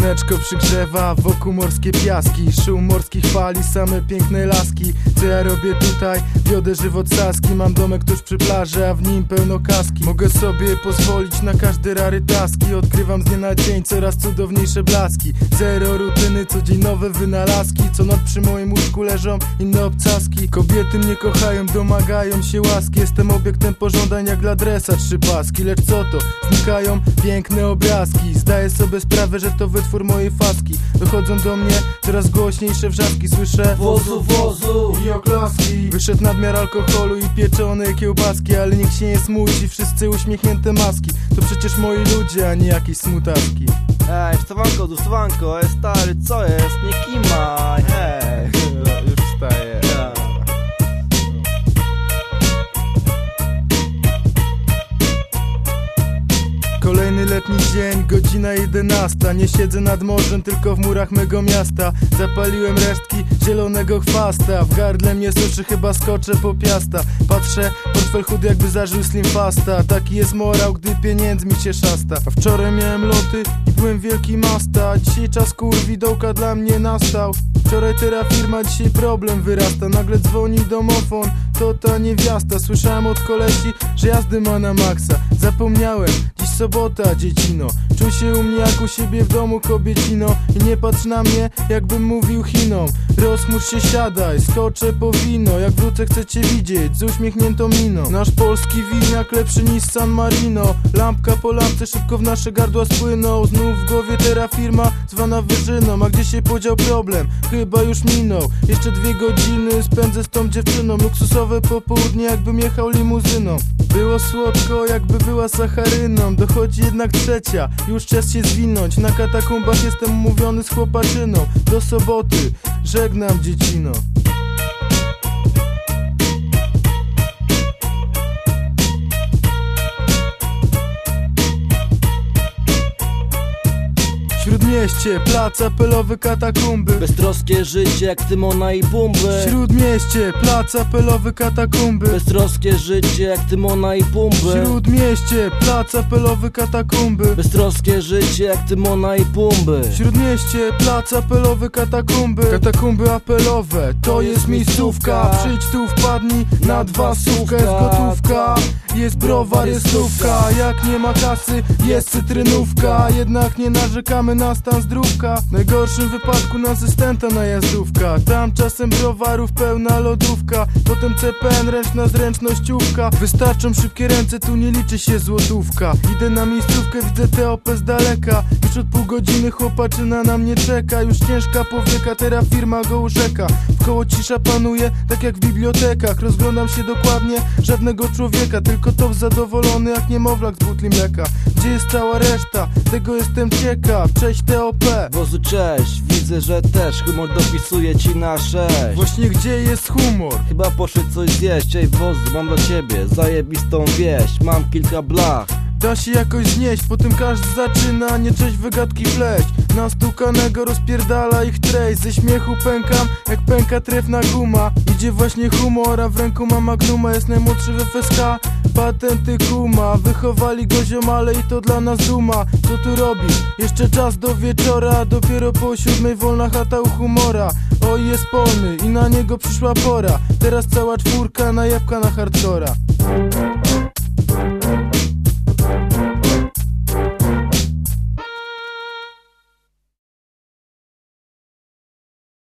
Słoneczko przygrzewa, wokół morskie piaski Szum morskich fali, same piękne laski Co ja robię tutaj? Wiodę żywot saski Mam domek tuż przy plaży, a w nim pełno kaski. Mogę sobie pozwolić na każde rary taski. Odkrywam z dnia na dzień coraz cudowniejsze blaski. Zero rutyny, co nowe wynalazki. Co noc przy moim łóżku leżą inne obcaski. Kobiety mnie kochają, domagają się łaski. Jestem obiektem pożądań jak dla dresa. Trzy paski Lecz co to? Znikają piękne obrazki. Zdaję sobie sprawę, że to wytwór mojej faski. Dochodzą do mnie coraz głośniejsze wrzaski. Słyszę Wozu, wozu i oklaski. Wyszedł nadmiar alkoholu i pieczone kiełbaski Ale nikt się nie smuci, wszyscy uśmiechnięte maski. To przecież moi ludzie, a nie jakieś smutaski Ej, wstawanko, tu wstawanko, ej stary, co jest? Nie kimaj, ej letni dzień, godzina 11 Nie siedzę nad morzem, tylko w murach mego miasta. Zapaliłem resztki zielonego chwasta. W gardle mnie suszy, chyba skoczę po piasta. Patrzę, portfel chudy jakby zażył slim fasta. Taki jest morał, gdy pieniędzmi się szasta. A wczoraj miałem loty i byłem wielki masta. Dzisiaj czas kurwi, dołka dla mnie nastał. Wczoraj teraz firma, dzisiaj problem wyrasta. Nagle dzwoni domofon, to ta niewiasta. Słyszałem od kolesi, że jazdy ma na maksa. Zapomniałem, sobota, dziecino Czuj się u mnie jak u siebie w domu, kobiecino. I nie patrz na mnie, jakbym mówił Chinom. Rozmusz się, siadaj, skoczę po wino. Jak wrócę chcę cię widzieć, z uśmiechniętą miną. Nasz polski winiak lepszy niż San Marino. Lampka po lampce szybko w nasze gardła spłynął. Znów w głowie teraz firma zwana wyżyną. A gdzie się podział problem? Chyba już minął. Jeszcze dwie godziny spędzę z tą dziewczyną. Luksusowe popołudnie jakbym jechał limuzyną. Było słodko, jakby była sacharyną. Dochodzi jednak trzecia, już czas się zwinąć. Na katakumbach jestem umówiony z chłopaczyną. Do soboty, żegnam dziecino Śródmieście, plac apelowy katakumby. Beztroskie życie jak Tymona i Pumby Śródmieście, plac apelowy katakumby. Beztroskie życie jak Tymona i Pumby Śródmieście, plac apelowy katakumby. Beztroskie życie jak Tymona i Pumby Śródmieście, plac apelowy katakumby. Katakumby apelowe, to jest miejscówka. Przyjdź tu, wpadnij na dwa sówka Jest gotówka, jest browar, jest stówka. Jak nie ma kasy, jest cytrynówka. Jednak nie narzekamy na stan zdrówka. W najgorszym wypadku na asystenta najazdówka Tam czasem browarów pełna lodówka. Potem CPN, ręczna zręcznościówka. Wystarczą szybkie ręce, tu nie liczy się złotówka. Idę na miejscówkę, widzę TOP z daleka Już od pół godziny chłopaczyna na mnie czeka. Już ciężka powieka, teraz firma go urzeka. Wkoło cisza panuje, tak jak w bibliotekach. Rozglądam się dokładnie, żadnego człowieka. Tylko to zadowolony jak niemowlak z butli mleka. Gdzie jest cała reszta? Tego jestem ciekaw. Cześć TOP Wozu cześć, widzę, że też humor dopisuje ci na sześć. Właśnie gdzie jest humor? Chyba poszedł coś zjeść, ej wozu, mam dla ciebie zajebistą wieść. Mam kilka blach Da się jakoś znieść, potem każdy zaczyna nie cześć wygadki pleść Na stukanego rozpierdala ich treść Ze śmiechu pękam, jak pęka trefna guma. Idzie właśnie humor, a w ręku ma magnuma Jest najmłodszy w FSK, patenty kuma Wychowali go ziomale i to dla nas duma. Co tu robisz? Jeszcze czas do wieczora Dopiero po siódmej wolna chata u humora. Oj jest polny i na niego przyszła pora. Teraz cała czwórka na jabłka na hardcora